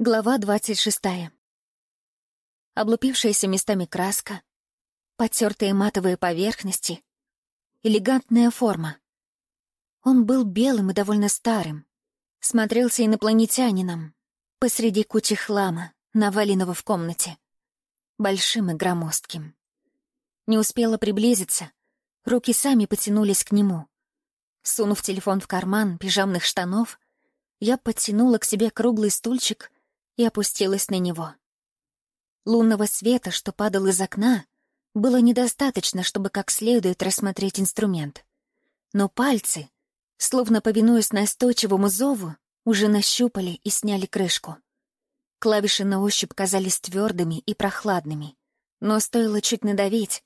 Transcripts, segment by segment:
Глава двадцать шестая. Облупившаяся местами краска, потертые матовые поверхности, элегантная форма. Он был белым и довольно старым, смотрелся инопланетянином посреди кучи хлама, наваленного в комнате, большим и громоздким. Не успела приблизиться, руки сами потянулись к нему. Сунув телефон в карман пижамных штанов, я подтянула к себе круглый стульчик и опустилась на него. Лунного света, что падал из окна, было недостаточно, чтобы как следует рассмотреть инструмент. Но пальцы, словно повинуясь настойчивому зову, уже нащупали и сняли крышку. Клавиши на ощупь казались твердыми и прохладными, но стоило чуть надавить,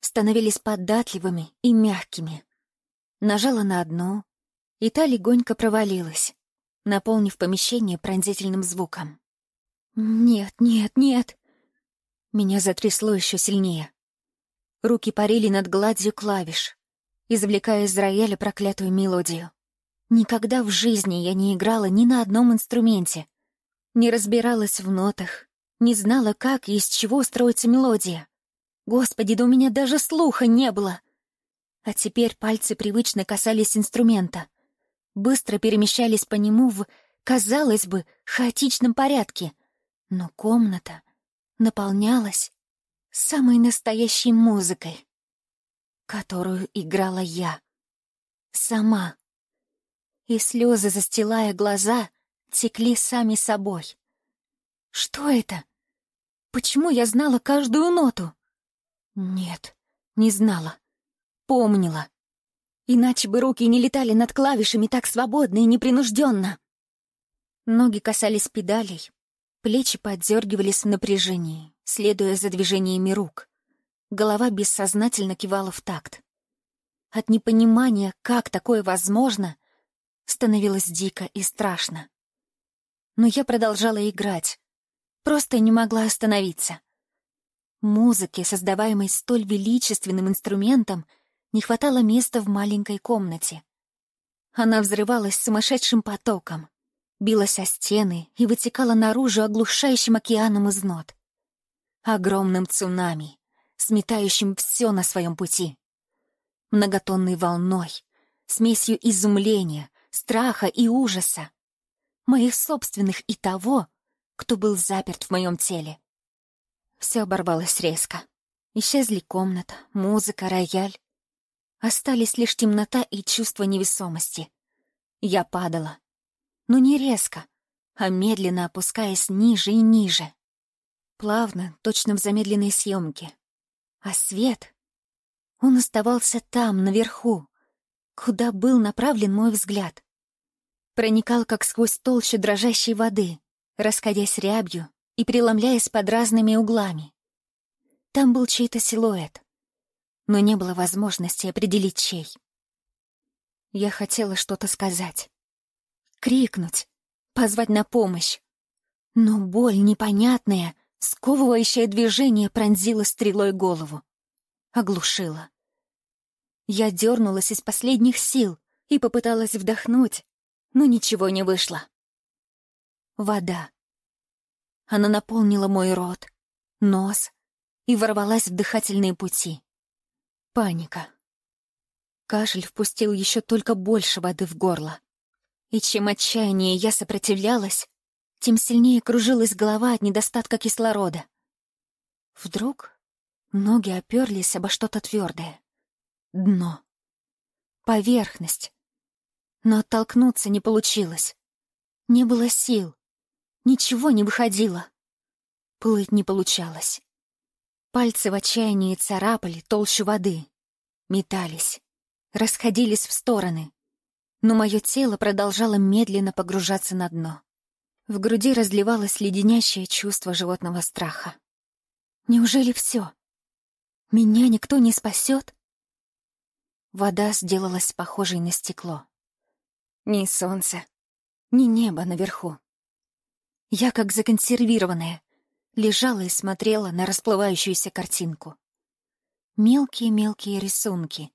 становились податливыми и мягкими. Нажала на одну, и та легонько провалилась, наполнив помещение пронзительным звуком. «Нет, нет, нет!» Меня затрясло еще сильнее. Руки парили над гладью клавиш, извлекая из рояля проклятую мелодию. Никогда в жизни я не играла ни на одном инструменте, не разбиралась в нотах, не знала, как и из чего строится мелодия. Господи, да у меня даже слуха не было! А теперь пальцы привычно касались инструмента — быстро перемещались по нему в, казалось бы, хаотичном порядке. Но комната наполнялась самой настоящей музыкой, которую играла я. Сама. И слезы, застилая глаза, текли сами собой. Что это? Почему я знала каждую ноту? Нет, не знала. Помнила. Иначе бы руки не летали над клавишами так свободно и непринужденно. Ноги касались педалей, плечи поддергивались в напряжении, следуя за движениями рук. Голова бессознательно кивала в такт. От непонимания, как такое возможно, становилось дико и страшно. Но я продолжала играть, просто не могла остановиться. Музыки, создаваемой столь величественным инструментом — не хватало места в маленькой комнате. Она взрывалась сумасшедшим потоком, билась о стены и вытекала наружу оглушающим океаном из нот. Огромным цунами, сметающим все на своем пути. Многотонной волной, смесью изумления, страха и ужаса. Моих собственных и того, кто был заперт в моем теле. Все оборвалось резко. Исчезли комната, музыка, рояль. Остались лишь темнота и чувство невесомости. Я падала. Но не резко, а медленно опускаясь ниже и ниже. Плавно, точно в замедленной съемке. А свет... Он оставался там, наверху, куда был направлен мой взгляд. Проникал, как сквозь толщу дрожащей воды, расходясь рябью и преломляясь под разными углами. Там был чей-то силуэт но не было возможности определить чей. Я хотела что-то сказать. Крикнуть, позвать на помощь. Но боль непонятная, сковывающее движение пронзила стрелой голову. Оглушила. Я дернулась из последних сил и попыталась вдохнуть, но ничего не вышло. Вода. Она наполнила мой рот, нос и ворвалась в дыхательные пути. Паника. Кашель впустил еще только больше воды в горло. И чем отчаяннее я сопротивлялась, тем сильнее кружилась голова от недостатка кислорода. Вдруг ноги оперлись обо что-то твердое. Дно. Поверхность. Но оттолкнуться не получилось. Не было сил. Ничего не выходило. Плыть не получалось. Пальцы в отчаянии царапали толщу воды, метались, расходились в стороны. Но мое тело продолжало медленно погружаться на дно. В груди разливалось леденящее чувство животного страха. Неужели все? Меня никто не спасет? Вода сделалась похожей на стекло. Ни солнце, ни небо наверху. Я как законсервированная, лежала и смотрела на расплывающуюся картинку. Мелкие-мелкие рисунки.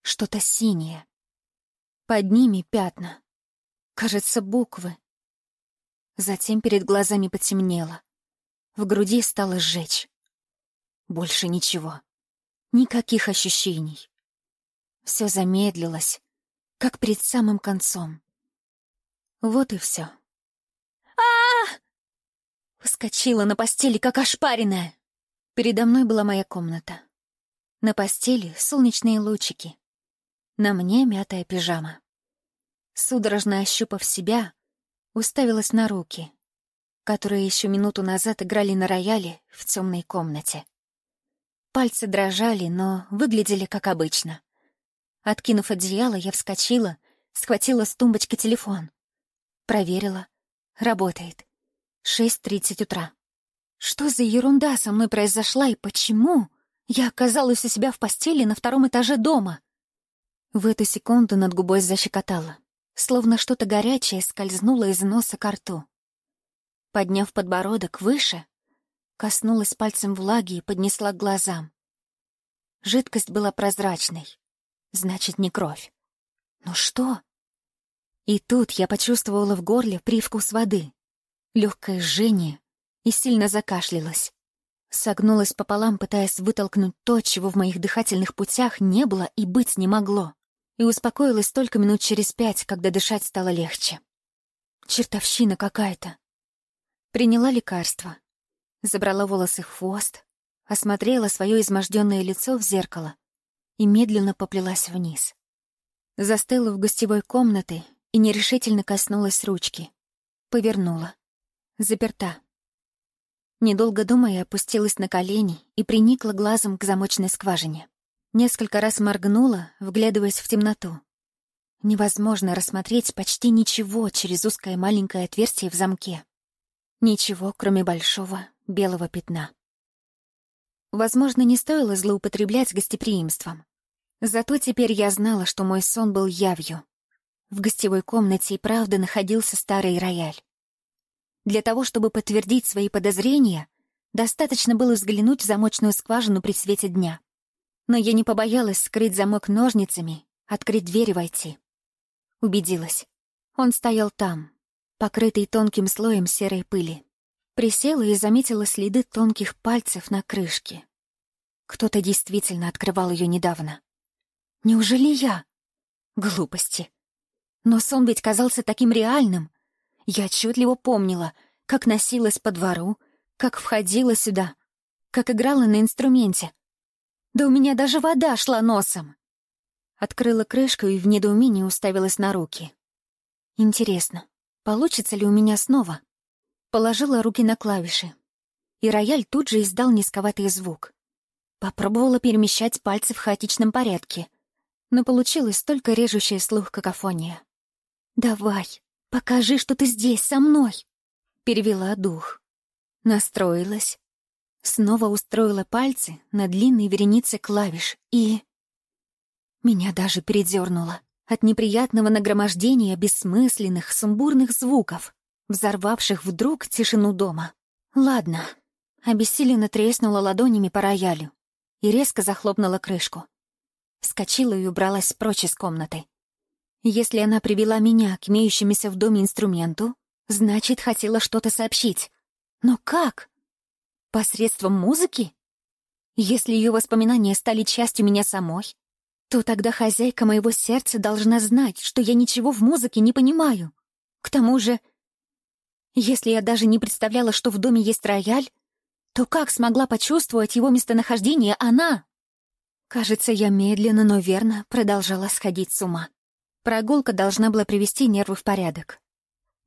Что-то синее. Под ними пятна. Кажется, буквы. Затем перед глазами потемнело. В груди стало сжечь. Больше ничего. Никаких ощущений. Все замедлилось, как перед самым концом. Вот и все. а, Вскочила на постели, как ошпаренная. Передо мной была моя комната. На постели солнечные лучики. На мне мятая пижама. Судорожно ощупав себя, уставилась на руки, которые еще минуту назад играли на рояле в темной комнате. Пальцы дрожали, но выглядели как обычно. Откинув одеяло, я вскочила, схватила с тумбочки телефон. Проверила. Работает. 6.30 утра. Что за ерунда со мной произошла и почему я оказалась у себя в постели на втором этаже дома? В эту секунду над губой защекотала, словно что-то горячее скользнуло из носа к рту. Подняв подбородок выше, коснулась пальцем влаги и поднесла к глазам. Жидкость была прозрачной, значит, не кровь. Ну что? И тут я почувствовала в горле привкус воды, легкое жжение и сильно закашлялась. Согнулась пополам, пытаясь вытолкнуть то, чего в моих дыхательных путях не было и быть не могло. И успокоилась только минут через пять, когда дышать стало легче. Чертовщина какая-то. Приняла лекарство. Забрала волосы в хвост, осмотрела свое изможденное лицо в зеркало и медленно поплелась вниз. Застыла в гостевой комнате и нерешительно коснулась ручки. Повернула. Заперта. Недолго думая, опустилась на колени и приникла глазом к замочной скважине. Несколько раз моргнула, вглядываясь в темноту. Невозможно рассмотреть почти ничего через узкое маленькое отверстие в замке. Ничего, кроме большого белого пятна. Возможно, не стоило злоупотреблять гостеприимством. Зато теперь я знала, что мой сон был явью. В гостевой комнате и правда находился старый рояль. Для того, чтобы подтвердить свои подозрения, достаточно было взглянуть в замочную скважину при свете дня. Но я не побоялась скрыть замок ножницами, открыть дверь и войти. Убедилась. Он стоял там, покрытый тонким слоем серой пыли. Присела и заметила следы тонких пальцев на крышке. Кто-то действительно открывал ее недавно. Неужели я? Глупости. Но сон ведь казался таким реальным. Я отчетливо помнила, как носилась по двору, как входила сюда, как играла на инструменте. Да у меня даже вода шла носом. Открыла крышку и в недоумении уставилась на руки. Интересно, получится ли у меня снова? Положила руки на клавиши. И рояль тут же издал низковатый звук. Попробовала перемещать пальцы в хаотичном порядке, но получилось только режущая слух какофония. «Давай, покажи, что ты здесь, со мной!» Перевела дух. Настроилась. Снова устроила пальцы на длинной веренице клавиш и... Меня даже передернуло от неприятного нагромождения бессмысленных, сумбурных звуков взорвавших вдруг тишину дома. Ладно. Обессиленно треснула ладонями по роялю и резко захлопнула крышку. Вскочила и убралась прочь из комнаты. Если она привела меня к имеющемуся в доме инструменту, значит, хотела что-то сообщить. Но как? Посредством музыки? Если ее воспоминания стали частью меня самой, то тогда хозяйка моего сердца должна знать, что я ничего в музыке не понимаю. К тому же если я даже не представляла, что в доме есть рояль, то как смогла почувствовать его местонахождение она? Кажется, я медленно, но верно продолжала сходить с ума. Прогулка должна была привести нервы в порядок.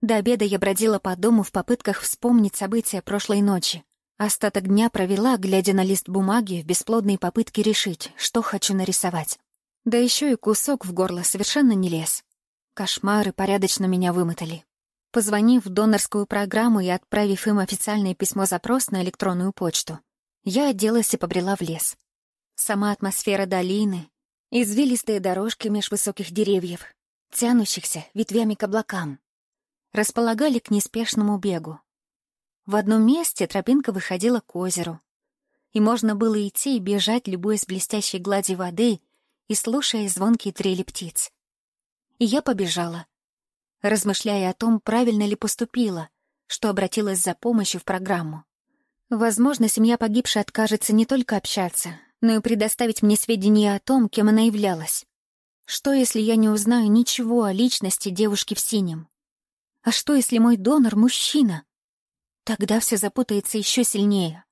До обеда я бродила по дому в попытках вспомнить события прошлой ночи. Остаток дня провела, глядя на лист бумаги, в бесплодные попытки решить, что хочу нарисовать. Да еще и кусок в горло совершенно не лез. Кошмары порядочно меня вымотали. Позвонив в донорскую программу и отправив им официальное письмо-запрос на электронную почту, я оделась и побрела в лес. Сама атмосфера долины, извилистые дорожки меж высоких деревьев, тянущихся ветвями к облакам, располагали к неспешному бегу. В одном месте тропинка выходила к озеру, и можно было идти и бежать, любуясь блестящей гладью воды и слушая звонкие трели птиц. И я побежала, размышляя о том, правильно ли поступила, что обратилась за помощью в программу. Возможно, семья погибшей откажется не только общаться, но и предоставить мне сведения о том, кем она являлась. Что, если я не узнаю ничего о личности девушки в синем? А что, если мой донор — мужчина? Тогда все запутается еще сильнее.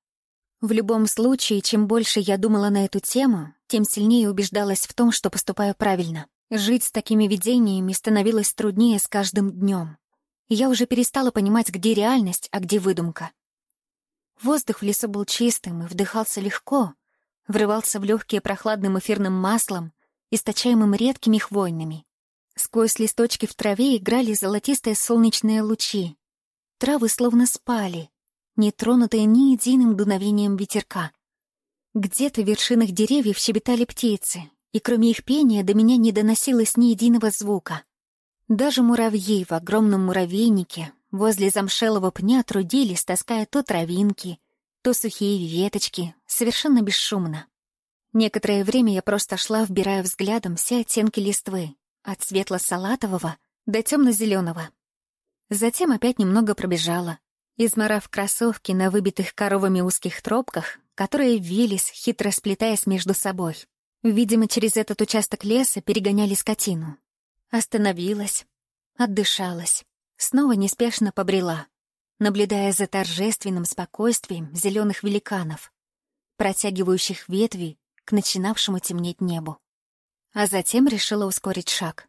В любом случае, чем больше я думала на эту тему, тем сильнее убеждалась в том, что поступаю правильно. Жить с такими видениями становилось труднее с каждым днем. Я уже перестала понимать, где реальность, а где выдумка. Воздух в лесу был чистым и вдыхался легко, врывался в легкие прохладным эфирным маслом, источаемым редкими хвойными. Сквозь листочки в траве играли золотистые солнечные лучи. Травы словно спали, не тронутые ни единым дуновением ветерка. Где-то в вершинах деревьев щебетали птицы, и кроме их пения до меня не доносилось ни единого звука. Даже муравьи в огромном муравейнике возле замшелого пня трудились, таская то травинки, то сухие веточки, совершенно бесшумно. Некоторое время я просто шла, вбирая взглядом все оттенки листвы, от светло-салатового до темно-зеленого. Затем опять немного пробежала, изморав кроссовки на выбитых коровами узких тропках, которые вились, хитро сплетаясь между собой. Видимо, через этот участок леса перегоняли скотину. Остановилась, отдышалась, снова неспешно побрела, наблюдая за торжественным спокойствием зеленых великанов, протягивающих ветви к начинавшему темнеть небу. А затем решила ускорить шаг.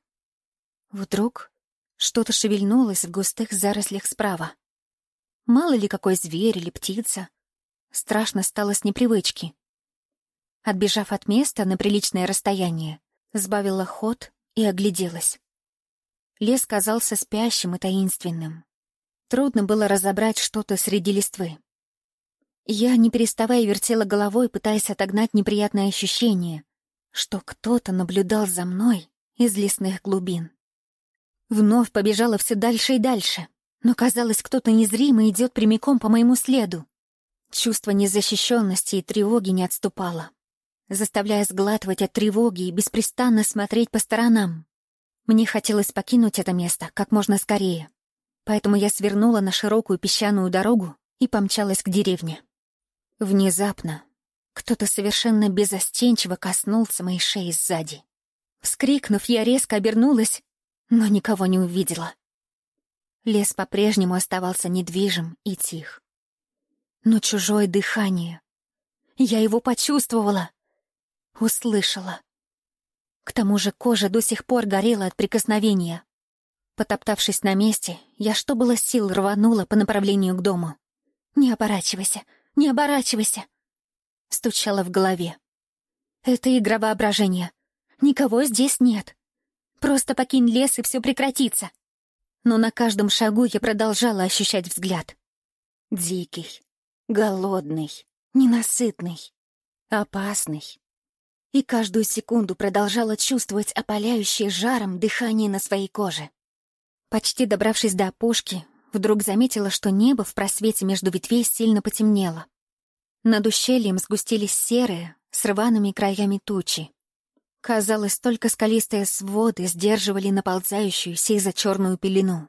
Вдруг что-то шевельнулось в густых зарослях справа. Мало ли какой зверь или птица. Страшно стало с непривычки. Отбежав от места на приличное расстояние, сбавила ход и огляделась. Лес казался спящим и таинственным. Трудно было разобрать что-то среди листвы. Я, не переставая, вертела головой, пытаясь отогнать неприятное ощущение, что кто-то наблюдал за мной из лесных глубин. Вновь побежала все дальше и дальше, но, казалось, кто-то незримый идет прямиком по моему следу. Чувство незащищенности и тревоги не отступало заставляя сглатывать от тревоги и беспрестанно смотреть по сторонам. Мне хотелось покинуть это место как можно скорее, поэтому я свернула на широкую песчаную дорогу и помчалась к деревне. Внезапно кто-то совершенно безостенчиво коснулся моей шеи сзади. Вскрикнув, я резко обернулась, но никого не увидела. Лес по-прежнему оставался недвижим и тих. Но чужое дыхание... Я его почувствовала. Услышала. К тому же кожа до сих пор горела от прикосновения. Потоптавшись на месте, я что было сил рванула по направлению к дому. «Не оборачивайся! Не оборачивайся!» Стучала в голове. «Это игра воображения. Никого здесь нет. Просто покинь лес, и все прекратится». Но на каждом шагу я продолжала ощущать взгляд. Дикий, голодный, ненасытный, опасный и каждую секунду продолжала чувствовать опаляющее жаром дыхание на своей коже. Почти добравшись до опушки, вдруг заметила, что небо в просвете между ветвей сильно потемнело. Над ущельем сгустились серые, с рваными краями тучи. Казалось, только скалистые своды сдерживали наползающую сизо-черную пелену.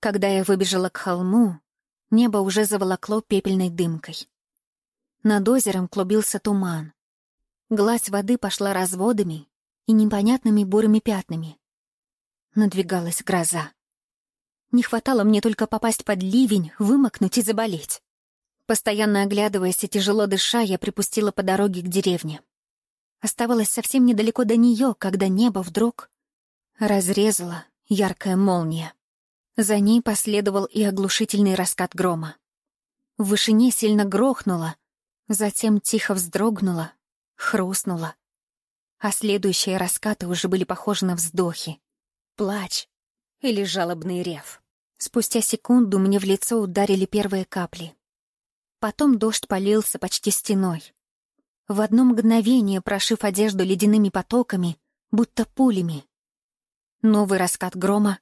Когда я выбежала к холму, небо уже заволокло пепельной дымкой. Над озером клубился туман, Гладь воды пошла разводами и непонятными бурыми пятнами. Надвигалась гроза. Не хватало мне только попасть под ливень, вымокнуть и заболеть. Постоянно оглядываясь и тяжело дыша, я припустила по дороге к деревне. Оставалось совсем недалеко до нее, когда небо вдруг разрезала яркая молния. За ней последовал и оглушительный раскат грома. В вышине сильно грохнуло, затем тихо вздрогнуло, хрустнуло. А следующие раскаты уже были похожи на вздохи, плач или жалобный рев. Спустя секунду мне в лицо ударили первые капли. Потом дождь полился почти стеной. В одно мгновение прошив одежду ледяными потоками, будто пулями. Новый раскат грома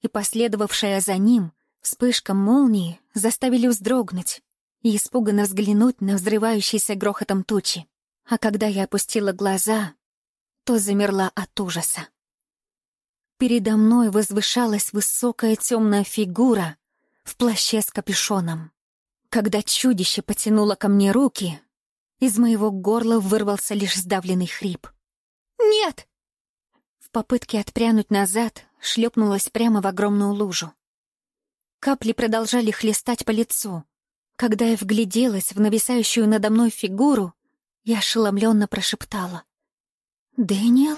и последовавшая за ним вспышка молнии заставили вздрогнуть и испуганно взглянуть на взрывающийся грохотом тучи. А когда я опустила глаза, то замерла от ужаса. Передо мной возвышалась высокая темная фигура в плаще с капюшоном. Когда чудище потянуло ко мне руки, из моего горла вырвался лишь сдавленный хрип. «Нет!» В попытке отпрянуть назад шлепнулась прямо в огромную лужу. Капли продолжали хлестать по лицу. Когда я вгляделась в нависающую надо мной фигуру, я ошеломленно прошептала. «Дэниел?»